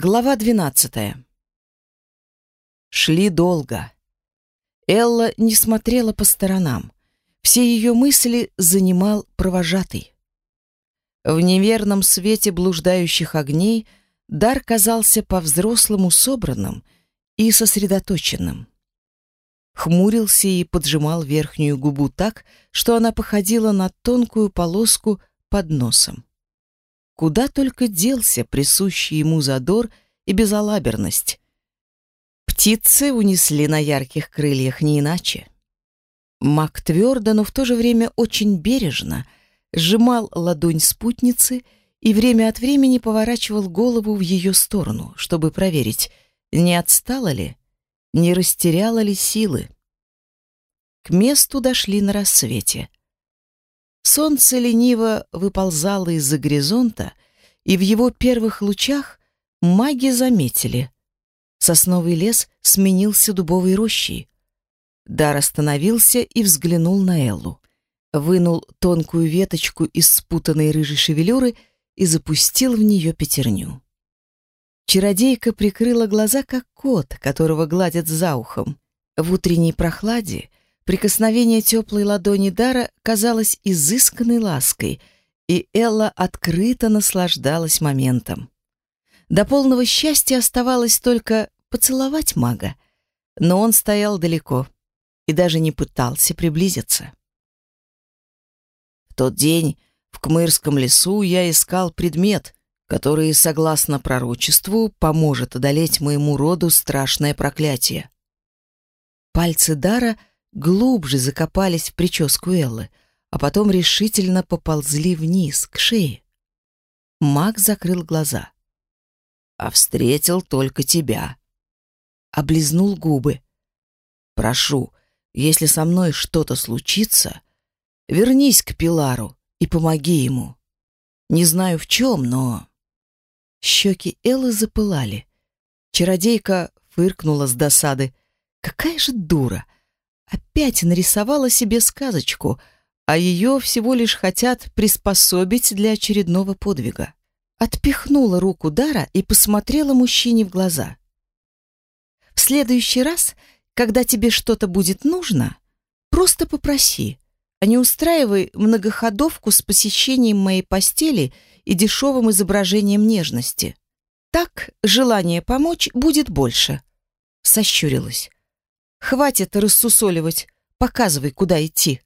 Глава двенадцатая. Шли долго. Элла не смотрела по сторонам. Все ее мысли занимал провожатый. В неверном свете блуждающих огней Дар казался по-взрослому собранным и сосредоточенным. Хмурился и поджимал верхнюю губу так, что она походила на тонкую полоску под носом. Куда только делся присущий ему задор и безалаберность. Птицы унесли на ярких крыльях не иначе. Мак твердо, но в то же время очень бережно сжимал ладонь спутницы и время от времени поворачивал голову в ее сторону, чтобы проверить, не отстала ли, не растеряла ли силы. К месту дошли на рассвете. Солнце лениво выползало из-за горизонта, и в его первых лучах маги заметили. Сосновый лес сменился дубовой рощей. Дар остановился и взглянул на Эллу. Вынул тонкую веточку из спутанной рыжей шевелюры и запустил в нее пятерню. Чародейка прикрыла глаза, как кот, которого гладят за ухом. В утренней прохладе Прикосновение теплой ладони Дара казалось изысканной лаской, и Элла открыто наслаждалась моментом. До полного счастья оставалось только поцеловать мага, но он стоял далеко и даже не пытался приблизиться. В тот день в Кмырском лесу я искал предмет, который, согласно пророчеству, поможет одолеть моему роду страшное проклятие. Пальцы Дара — глубже закопались в прическу Эллы, а потом решительно поползли вниз, к шее. Маг закрыл глаза. «А встретил только тебя». Облизнул губы. «Прошу, если со мной что-то случится, вернись к Пилару и помоги ему. Не знаю в чем, но...» Щеки Эллы запылали. Чародейка фыркнула с досады. «Какая же дура!» Опять нарисовала себе сказочку, а ее всего лишь хотят приспособить для очередного подвига. Отпихнула руку Дара и посмотрела мужчине в глаза. «В следующий раз, когда тебе что-то будет нужно, просто попроси, а не устраивай многоходовку с посещением моей постели и дешевым изображением нежности. Так желание помочь будет больше», — сощурилась. Хватит рассусоливать, показывай, куда идти.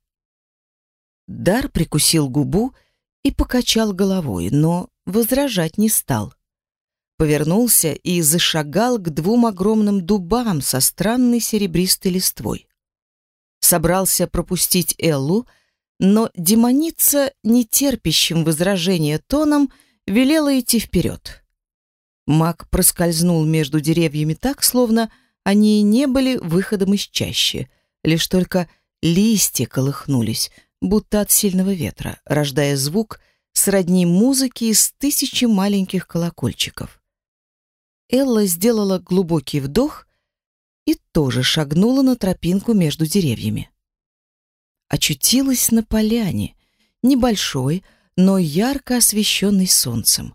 Дар прикусил губу и покачал головой, но возражать не стал. Повернулся и зашагал к двум огромным дубам со странной серебристой листвой. Собрался пропустить Эллу, но демоница, нетерпящим возражения тоном, велела идти вперед. Маг проскользнул между деревьями так, словно они не были выходом из чащи, лишь только листья колыхнулись, будто от сильного ветра, рождая звук сродни музыки из тысячи маленьких колокольчиков. Элла сделала глубокий вдох и тоже шагнула на тропинку между деревьями. Очутилась на поляне, небольшой, но ярко освещенной солнцем.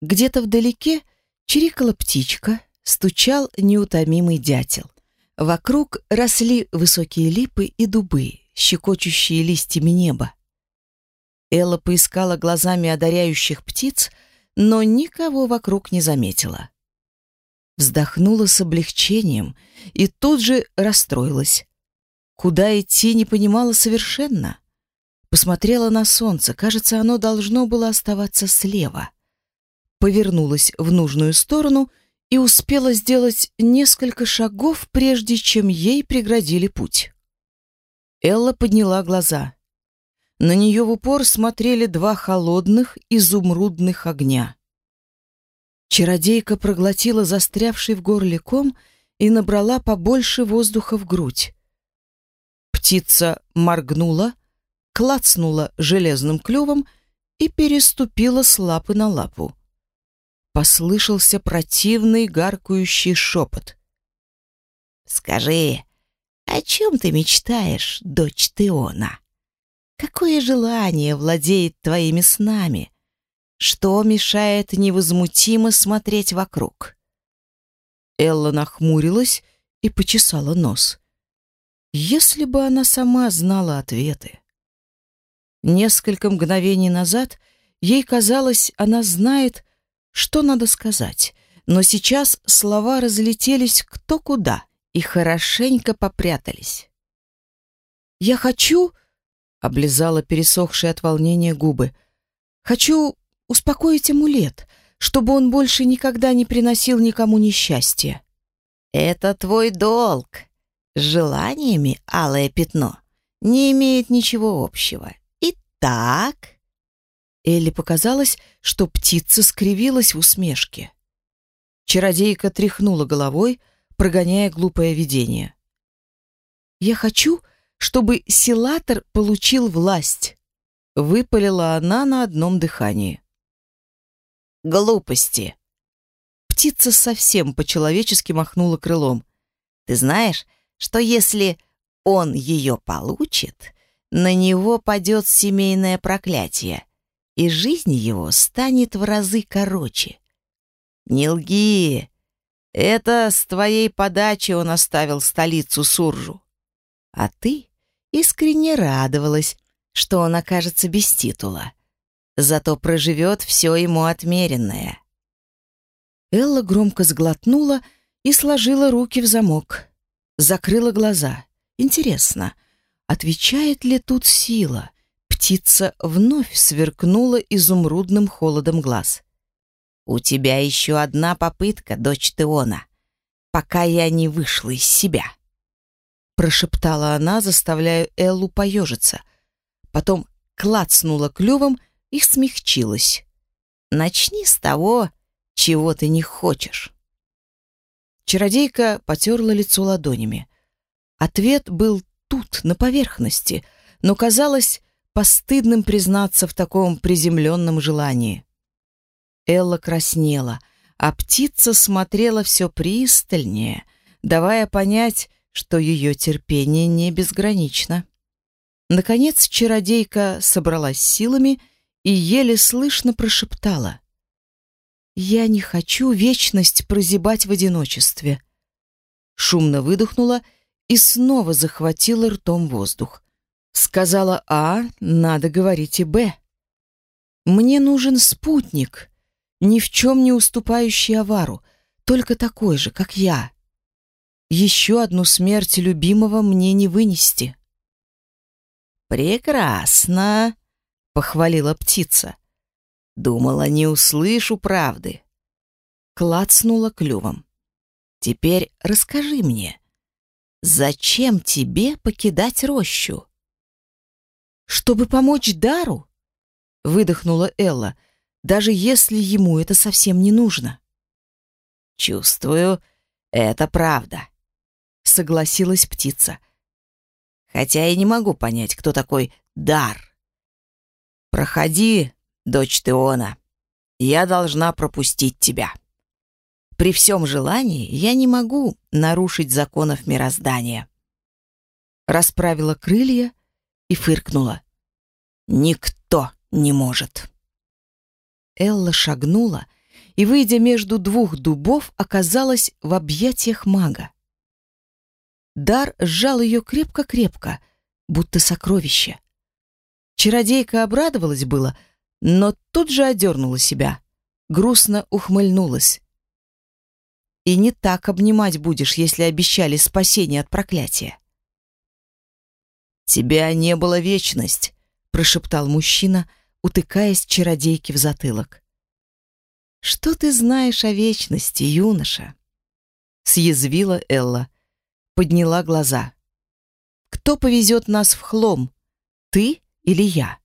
Где-то вдалеке чирикала птичка, стучал неутомимый дятел. Вокруг росли высокие липы и дубы, щекочущие листьями неба. Элла поискала глазами одаряющих птиц, но никого вокруг не заметила. Вздохнула с облегчением и тут же расстроилась. Куда идти не понимала совершенно. Посмотрела на солнце, кажется, оно должно было оставаться слева. Повернулась в нужную сторону — и успела сделать несколько шагов, прежде чем ей преградили путь. Элла подняла глаза. На нее в упор смотрели два холодных изумрудных огня. Чародейка проглотила застрявший в горле ком и набрала побольше воздуха в грудь. Птица моргнула, клацнула железным клювом и переступила с лапы на лапу послышался противный гаркающий шепот. «Скажи, о чем ты мечтаешь, дочь Теона? Какое желание владеет твоими снами? Что мешает невозмутимо смотреть вокруг? Элла нахмурилась и почесала нос. Если бы она сама знала ответы. Несколько мгновений назад ей казалось, она знает, что надо сказать, но сейчас слова разлетелись кто куда и хорошенько попрятались. «Я хочу...» — облизала пересохшие от волнения губы. «Хочу успокоить амулет, чтобы он больше никогда не приносил никому несчастья». «Это твой долг. С желаниями алое пятно не имеет ничего общего. Итак...» Элли показалось, что птица скривилась в усмешке. Чародейка тряхнула головой, прогоняя глупое видение. «Я хочу, чтобы Силатор получил власть», — выпалила она на одном дыхании. «Глупости!» Птица совсем по-человечески махнула крылом. «Ты знаешь, что если он ее получит, на него падет семейное проклятие, и жизнь его станет в разы короче. Не лги. Это с твоей подачи он оставил столицу Суржу. А ты искренне радовалась, что он окажется без титула. Зато проживет все ему отмеренное. Элла громко сглотнула и сложила руки в замок. Закрыла глаза. Интересно, отвечает ли тут сила? Птица вновь сверкнула изумрудным холодом глаз. «У тебя еще одна попытка, дочь Теона, пока я не вышла из себя», — прошептала она, заставляя Эллу поежиться. Потом клацнула клювом и смягчилась. «Начни с того, чего ты не хочешь». Чародейка потерла лицо ладонями. Ответ был тут, на поверхности, но казалось постыдным признаться в таком приземленном желании. Элла краснела, а птица смотрела все пристальнее, давая понять, что ее терпение не безгранично. Наконец чародейка собралась силами и еле слышно прошептала. «Я не хочу вечность прозябать в одиночестве». Шумно выдохнула и снова захватила ртом воздух. Сказала А, надо говорить и Б. «Мне нужен спутник», ни в чем не уступающий авару, только такой же, как я. Еще одну смерть любимого мне не вынести. «Прекрасно!» — похвалила птица. Думала, не услышу правды. Клацнула клювом. «Теперь расскажи мне, зачем тебе покидать рощу?» «Чтобы помочь Дару?» — выдохнула Элла — даже если ему это совсем не нужно. «Чувствую, это правда», — согласилась птица. «Хотя я не могу понять, кто такой Дар. Проходи, дочь Теона, я должна пропустить тебя. При всем желании я не могу нарушить законов мироздания». Расправила крылья и фыркнула. «Никто не может». Элла шагнула и, выйдя между двух дубов, оказалась в объятиях мага. Дар сжал ее крепко-крепко, будто сокровище. Чародейка обрадовалась было, но тут же одернула себя, грустно ухмыльнулась. «И не так обнимать будешь, если обещали спасение от проклятия». «Тебя не было вечность», — прошептал мужчина, — утыкаясь чародейке в затылок. «Что ты знаешь о вечности, юноша?» Съязвила Элла, подняла глаза. «Кто повезет нас в хлом, ты или я?»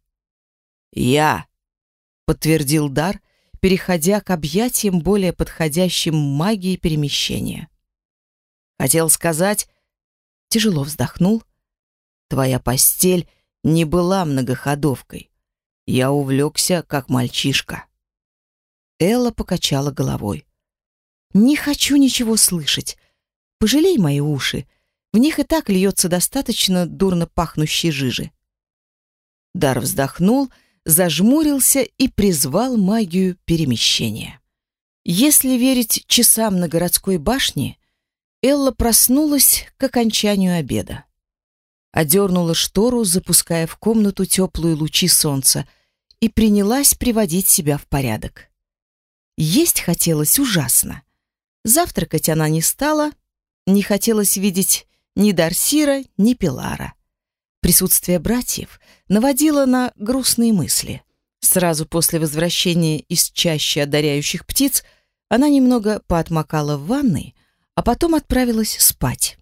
«Я», — подтвердил Дар, переходя к объятиям, более подходящим магии перемещения. Хотел сказать, тяжело вздохнул, «Твоя постель не была многоходовкой. Я увлекся, как мальчишка. Элла покачала головой. «Не хочу ничего слышать. Пожалей мои уши. В них и так льется достаточно дурно пахнущей жижи». Дар вздохнул, зажмурился и призвал магию перемещения. Если верить часам на городской башне, Элла проснулась к окончанию обеда. Одернула штору, запуская в комнату теплые лучи солнца, и принялась приводить себя в порядок. Есть хотелось ужасно. Завтракать она не стала, не хотелось видеть ни Дарсира, ни Пилара. Присутствие братьев наводило на грустные мысли. Сразу после возвращения из чащи одаряющих птиц она немного поотмокала в ванной, а потом отправилась спать.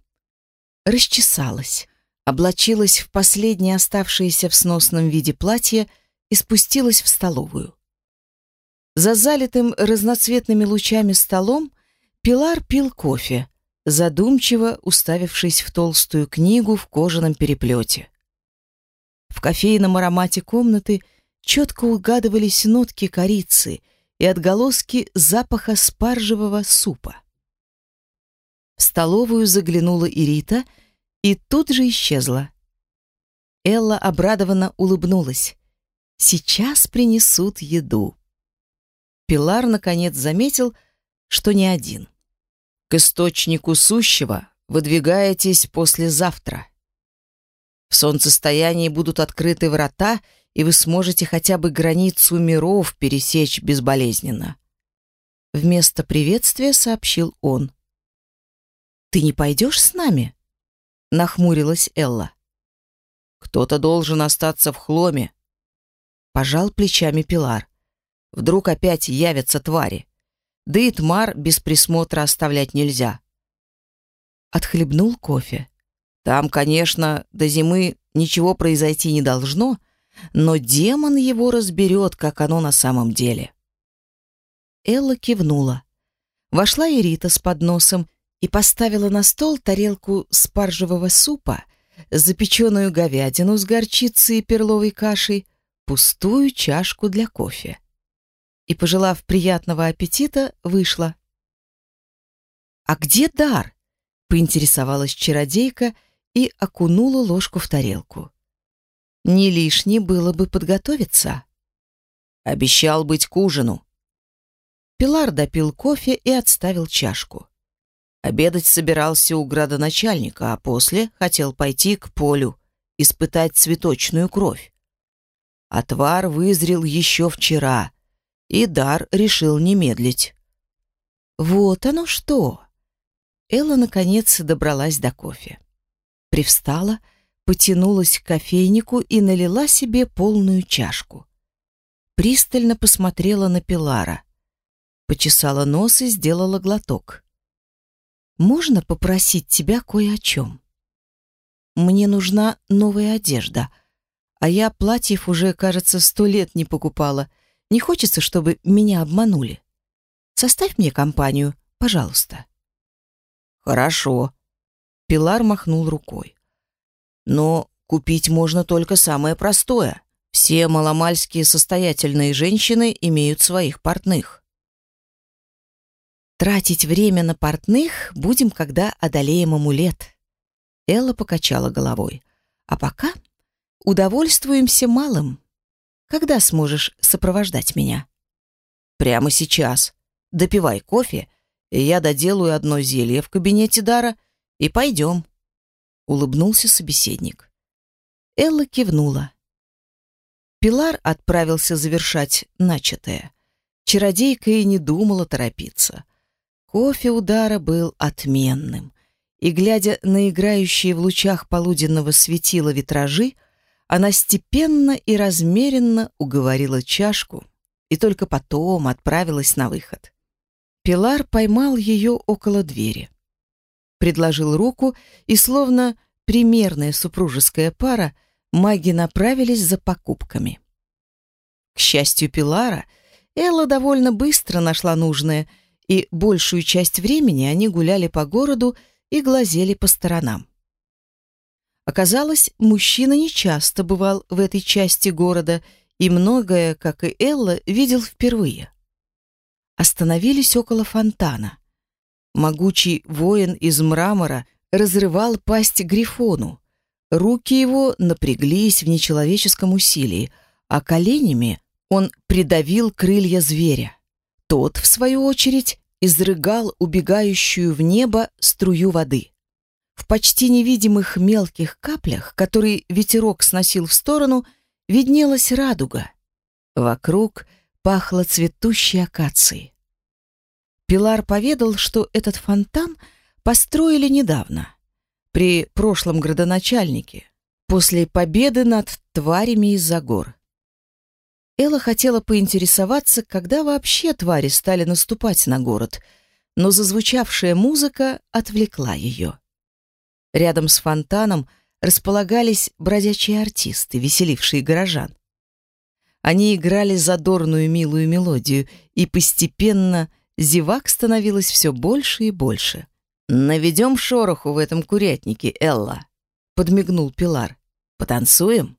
Расчесалась, облачилась в последнее оставшееся в сносном виде платье и спустилась в столовую. За залитым разноцветными лучами столом Пилар пил кофе, задумчиво уставившись в толстую книгу в кожаном переплете. В кофейном аромате комнаты четко угадывались нотки корицы и отголоски запаха спаржевого супа. В столовую заглянула Ирита и тут же исчезла. Элла обрадованно улыбнулась. «Сейчас принесут еду». Пилар, наконец, заметил, что не один. К источнику сущего выдвигаетесь послезавтра. В солнцестоянии будут открыты врата, и вы сможете хотя бы границу миров пересечь безболезненно. Вместо приветствия сообщил он. «Ты не пойдешь с нами?» — нахмурилась Элла. «Кто-то должен остаться в хломе», — пожал плечами Пилар. «Вдруг опять явятся твари. Да и Тмар без присмотра оставлять нельзя. Отхлебнул кофе. Там, конечно, до зимы ничего произойти не должно, но демон его разберет, как оно на самом деле. Элла кивнула. Вошла Ирита с подносом и поставила на стол тарелку спаржевого супа, запеченную говядину с горчицей и перловой кашей, пустую чашку для кофе и, пожелав приятного аппетита, вышла. «А где дар?» — поинтересовалась чародейка и окунула ложку в тарелку. «Не лишне было бы подготовиться». «Обещал быть к ужину». Пилар допил кофе и отставил чашку. Обедать собирался у градоначальника, а после хотел пойти к полю, испытать цветочную кровь. Отвар вызрел еще вчера, и Дар решил не медлить. Вот оно что! Элла наконец добралась до кофе. Привстала, потянулась к кофейнику и налила себе полную чашку. Пристально посмотрела на Пилара. Почесала нос и сделала глоток. «Можно попросить тебя кое о чем? Мне нужна новая одежда, а я платьев уже, кажется, сто лет не покупала — не хочется, чтобы меня обманули. Составь мне компанию, пожалуйста. Хорошо. Пилар махнул рукой. Но купить можно только самое простое. Все маломальские состоятельные женщины имеют своих портных. Тратить время на портных будем, когда одолеем амулет. Элла покачала головой. А пока удовольствуемся малым. Когда сможешь сопровождать меня? Прямо сейчас. Допивай кофе, и я доделаю одно зелье в кабинете Дара, и пойдем. Улыбнулся собеседник. Элла кивнула. Пилар отправился завершать начатое. Чародейка и не думала торопиться. Кофе у Дара был отменным. И, глядя на играющие в лучах полуденного светила витражи, она степенно и размеренно уговорила чашку и только потом отправилась на выход. Пилар поймал ее около двери. Предложил руку, и словно примерная супружеская пара, маги направились за покупками. К счастью Пилара, Элла довольно быстро нашла нужное, и большую часть времени они гуляли по городу и глазели по сторонам. Оказалось, мужчина нечасто бывал в этой части города и многое, как и Элла, видел впервые. Остановились около фонтана. Могучий воин из мрамора разрывал пасть Грифону. Руки его напряглись в нечеловеческом усилии, а коленями он придавил крылья зверя. Тот, в свою очередь, изрыгал убегающую в небо струю воды. В почти невидимых мелких каплях, которые ветерок сносил в сторону, виднелась радуга. Вокруг пахло цветущей акацией. Пилар поведал, что этот фонтан построили недавно, при прошлом градоначальнике, после победы над тварями из-за гор. Элла хотела поинтересоваться, когда вообще твари стали наступать на город, но зазвучавшая музыка отвлекла ее. Рядом с фонтаном располагались бродячие артисты, веселившие горожан. Они играли задорную милую мелодию, и постепенно зевак становилось все больше и больше. «Наведем шороху в этом курятнике, Элла», — подмигнул Пилар. «Потанцуем?»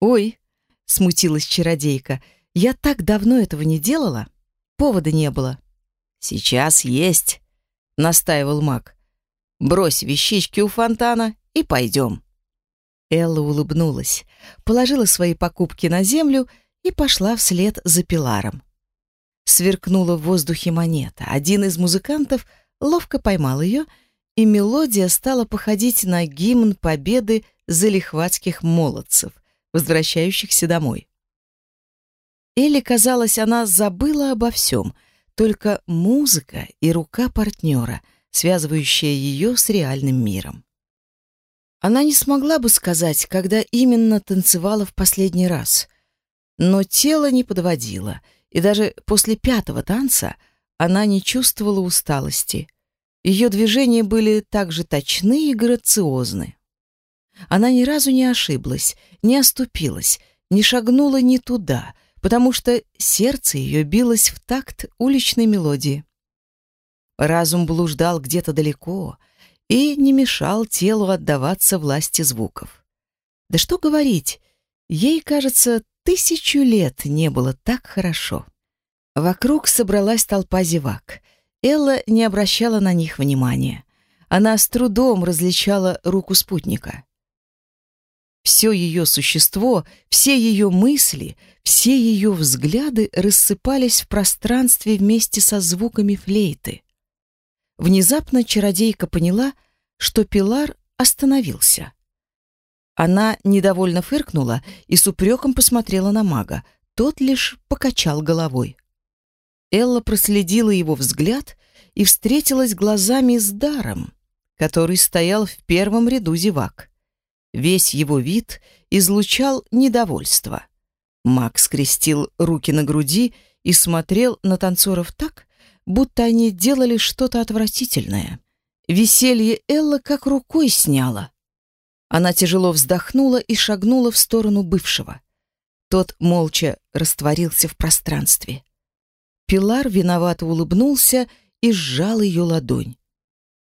«Ой», — смутилась чародейка, — «я так давно этого не делала, повода не было». «Сейчас есть», — настаивал маг. Брось вещички у фонтана и пойдем». Элла улыбнулась, положила свои покупки на землю и пошла вслед за Пиларом. Сверкнула в воздухе монета. Один из музыкантов ловко поймал ее, и мелодия стала походить на гимн победы залихватских молодцев, возвращающихся домой. Элли, казалось, она забыла обо всем, только музыка и рука партнера — связывающая ее с реальным миром. Она не смогла бы сказать, когда именно танцевала в последний раз, но тело не подводило, и даже после пятого танца она не чувствовала усталости. Ее движения были так же точны и грациозны. Она ни разу не ошиблась, не оступилась, не шагнула не туда, потому что сердце ее билось в такт уличной мелодии. Разум блуждал где-то далеко и не мешал телу отдаваться власти звуков. Да что говорить, ей, кажется, тысячу лет не было так хорошо. Вокруг собралась толпа зевак. Элла не обращала на них внимания. Она с трудом различала руку спутника. Все ее существо, все ее мысли, все ее взгляды рассыпались в пространстве вместе со звуками флейты. Внезапно чародейка поняла, что Пилар остановился. Она недовольно фыркнула и с упреком посмотрела на мага. Тот лишь покачал головой. Элла проследила его взгляд и встретилась глазами с Даром, который стоял в первом ряду зевак. Весь его вид излучал недовольство. Маг скрестил руки на груди и смотрел на танцоров так, будто они делали что-то отвратительное. Веселье Элла как рукой сняло. Она тяжело вздохнула и шагнула в сторону бывшего. Тот молча растворился в пространстве. Пилар виновато улыбнулся и сжал ее ладонь.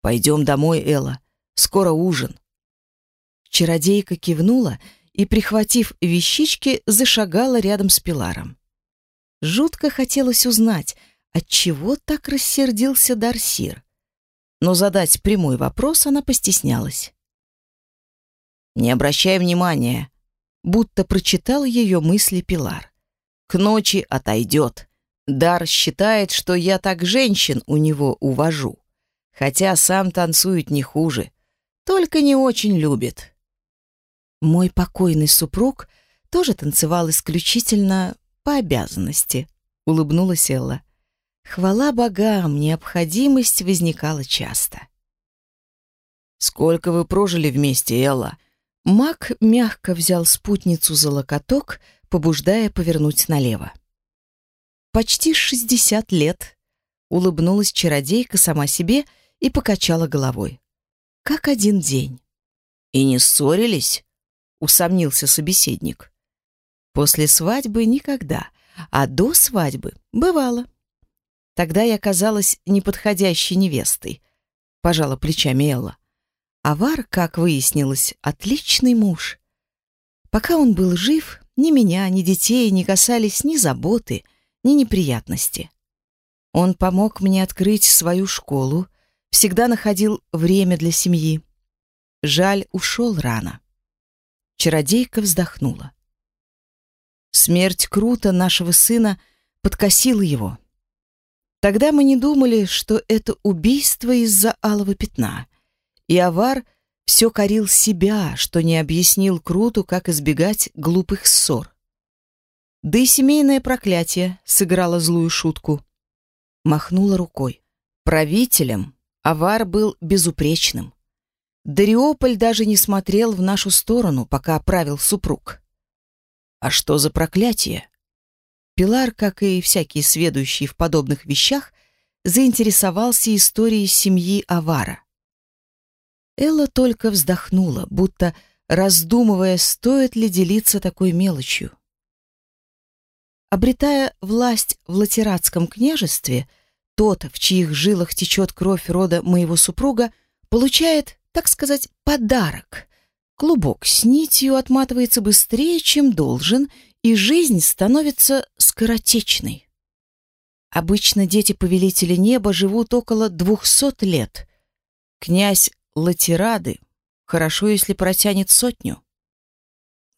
«Пойдем домой, Элла. Скоро ужин». Чародейка кивнула и, прихватив вещички, зашагала рядом с Пиларом. Жутко хотелось узнать, Отчего так рассердился Дарсир? Но задать прямой вопрос она постеснялась. «Не обращай внимания», будто прочитал ее мысли Пилар. «К ночи отойдет. Дар считает, что я так женщин у него увожу, хотя сам танцует не хуже, только не очень любит». Мой покойный супруг тоже танцевал исключительно по обязанности, улыбнулась Элла. Хвала богам, необходимость возникала часто. «Сколько вы прожили вместе, Элла?» Мак мягко взял спутницу за локоток, побуждая повернуть налево. «Почти шестьдесят лет», — улыбнулась чародейка сама себе и покачала головой. «Как один день». «И не ссорились?» — усомнился собеседник. «После свадьбы никогда, а до свадьбы бывало». Тогда я казалась неподходящей невестой, пожала плечами Элла. Авар, как выяснилось, отличный муж. Пока он был жив, ни меня, ни детей не касались ни заботы, ни неприятности. Он помог мне открыть свою школу, всегда находил время для семьи. Жаль, ушел рано. Чародейка вздохнула. Смерть Крута, нашего сына, подкосила его. Тогда мы не думали, что это убийство из-за алого пятна. И Авар все корил себя, что не объяснил Круту, как избегать глупых ссор. Да и семейное проклятие сыграло злую шутку. Махнула рукой. Правителем Авар был безупречным. Дариополь даже не смотрел в нашу сторону, пока правил супруг. А что за проклятие? Пилар, как и всякие сведущие в подобных вещах, заинтересовался историей семьи Авара. Элла только вздохнула, будто раздумывая, стоит ли делиться такой мелочью. Обретая власть в Латератском княжестве, тот, в чьих жилах течет кровь рода моего супруга, получает, так сказать, подарок. Клубок с нитью отматывается быстрее, чем должен, и жизнь становится скоротечной. Обычно дети повелителя неба живут около двухсот лет. Князь Латерады хорошо, если протянет сотню.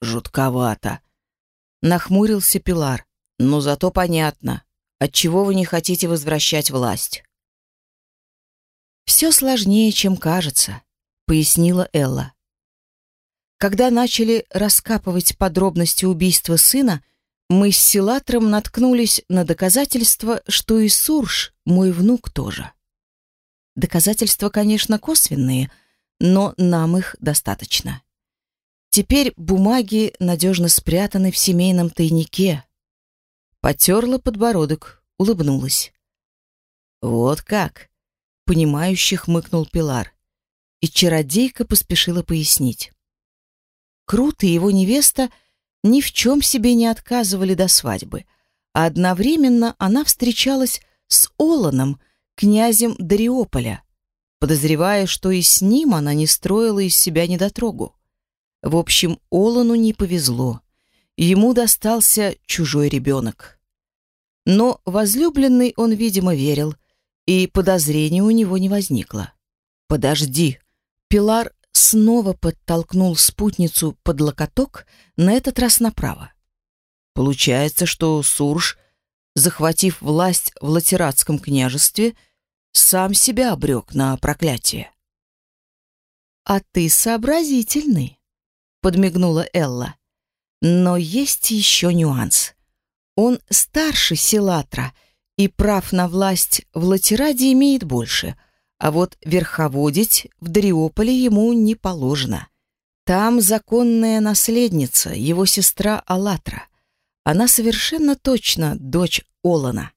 Жутковато. Нахмурился Пилар. Но зато понятно, отчего вы не хотите возвращать власть. «Все сложнее, чем кажется», — пояснила Элла. Когда начали раскапывать подробности убийства сына, мы с Силатром наткнулись на доказательства, что и Сурж, мой внук, тоже. Доказательства, конечно, косвенные, но нам их достаточно. Теперь бумаги надежно спрятаны в семейном тайнике, Потерла подбородок, улыбнулась. «Вот как!» — понимающе хмыкнул Пилар. И чародейка поспешила пояснить. Крут и его невеста ни в чем себе не отказывали до свадьбы, а одновременно она встречалась с Оланом, князем Дариополя, подозревая, что и с ним она не строила из себя недотрогу. В общем, Олану не повезло. Ему достался чужой ребенок. Но возлюбленный он, видимо, верил, и подозрений у него не возникло. «Подожди!» Пилар снова подтолкнул спутницу под локоток, на этот раз направо. Получается, что Сурж, захватив власть в Латератском княжестве, сам себя обрек на проклятие. «А ты сообразительный», — подмигнула Элла. «Но есть еще нюанс. Он старше Силатра и прав на власть в Латераде имеет больше, а вот верховодить в Дариополе ему не положено. Там законная наследница, его сестра Алатра. Она совершенно точно дочь Олана.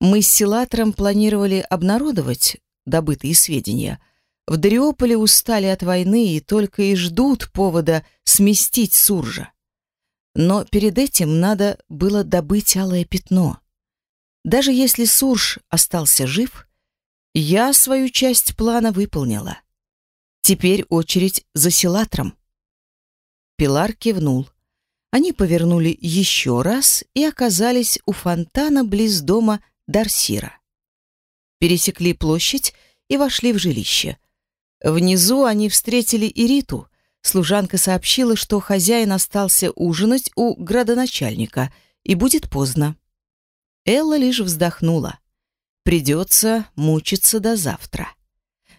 Мы с Силатром планировали обнародовать добытые сведения. В Дариополе устали от войны и только и ждут повода сместить Суржа. Но перед этим надо было добыть алое пятно. Даже если Сурж остался жив, я свою часть плана выполнила. Теперь очередь за Силатром. Пилар кивнул. Они повернули еще раз и оказались у фонтана близ дома Дарсира. Пересекли площадь и вошли в жилище. Внизу они встретили Ириту, Служанка сообщила, что хозяин остался ужинать у градоначальника и будет поздно. Элла лишь вздохнула. Придется мучиться до завтра.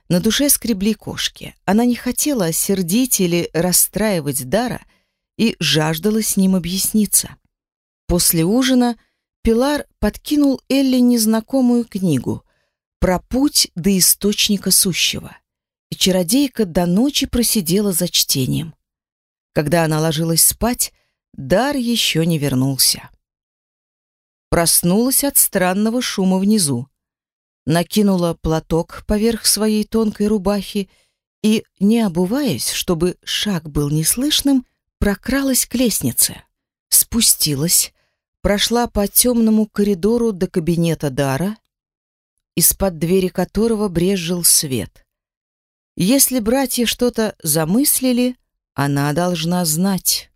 На душе скребли кошки. Она не хотела сердить или расстраивать Дара и жаждала с ним объясниться. После ужина Пилар подкинул Элле незнакомую книгу про путь до источника сущего и чародейка до ночи просидела за чтением. Когда она ложилась спать, Дар еще не вернулся. Проснулась от странного шума внизу. Накинула платок поверх своей тонкой рубахи и, не обуваясь, чтобы шаг был неслышным, прокралась к лестнице. Спустилась, прошла по темному коридору до кабинета Дара, из-под двери которого брезжил свет. Если братья что-то замыслили, она должна знать.